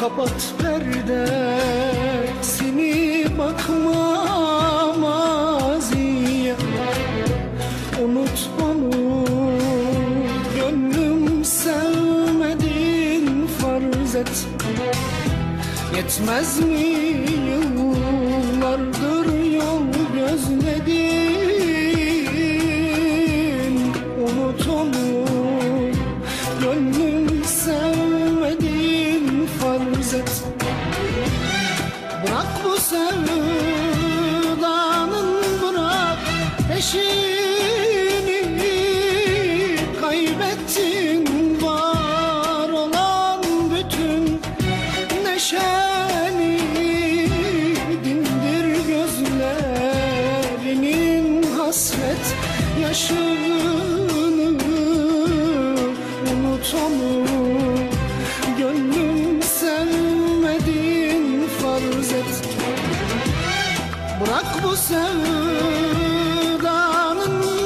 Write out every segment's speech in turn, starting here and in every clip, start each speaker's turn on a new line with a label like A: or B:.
A: Kapat perdesini bakma maziye. Unut onu gönlüm sevmedin farz et. Yetmez mi yıllar? Sevdanın bırak peşini Kaybettin. Var olan bütün neşeni Dindir gözlerinin hasret yaşını Unut onu. Gönlüm Bırak bu sevdanın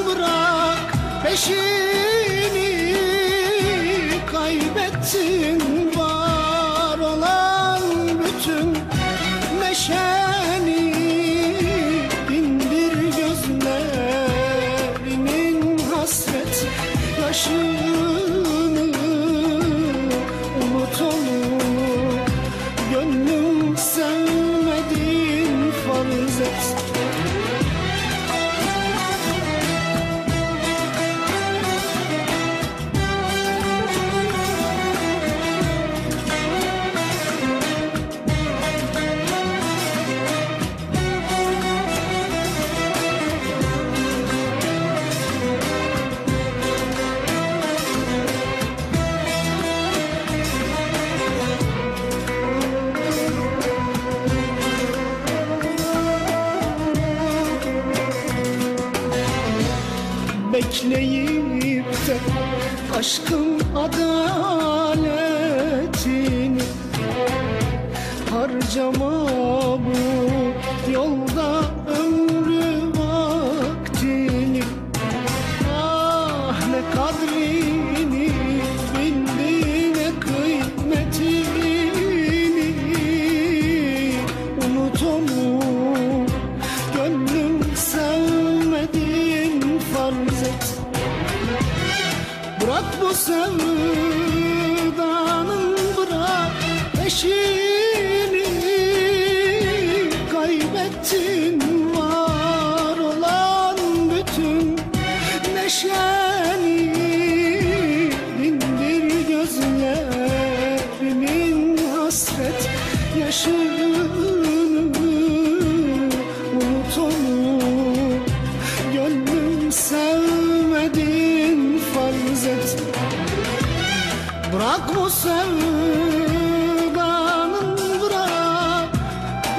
A: bırak peşini. Kaybettin var olan bütün aşkın adaletini Harcama bu sevdanın bırak peşini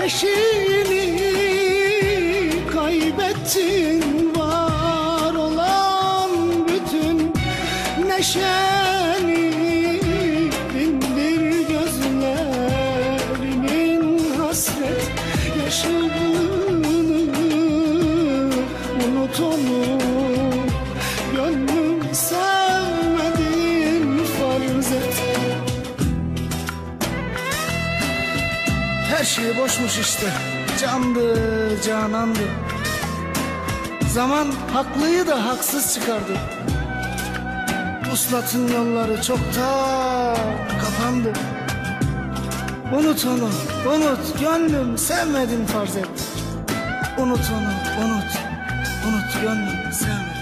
A: peşini Kaybettin var olan bütün neşeni Dindir gözlerimin hasret yaşını Unut onu gönlüm sevmedin şey boşmuş işte Candı, canandı. Zaman haklıyı da haksız çıkardı. Uslatın yolları çoktan kapandı. Unut onu, unut gönlüm sevmedin farz et. Unut onu, unut, unut gönlüm sevmedin